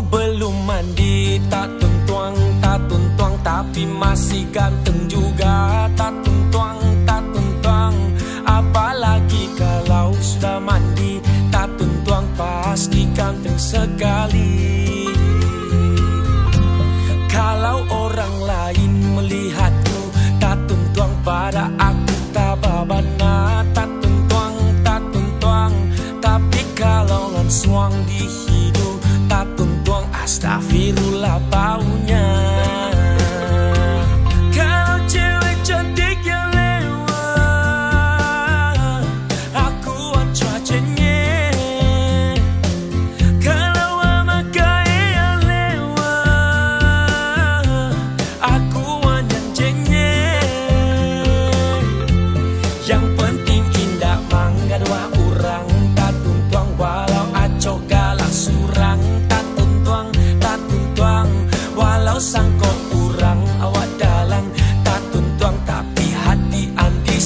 belum mandi tak tuntuang tak tuntuang tapi masih ganteng juga tuntuang astagfirullah walau sangkok kurang awak dalang. Tak tuntuang tapi hati andi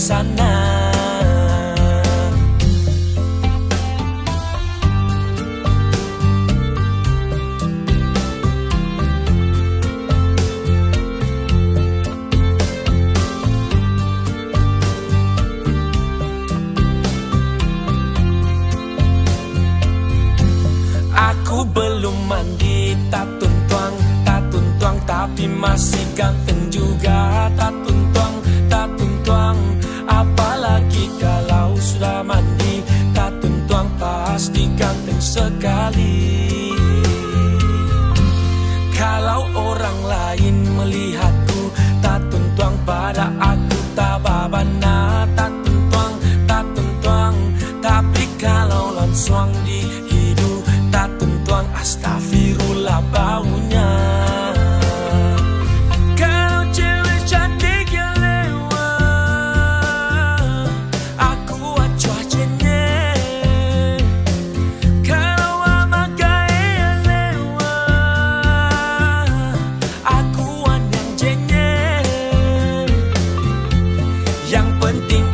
tapi masih ganteng juga tak tuntuang tak tuntuang apalagi kalau sudah mandi tak tuntuang pasti ganteng sekali. Kalau orang lain melihatku tak tuntuang pada aku tak en ti.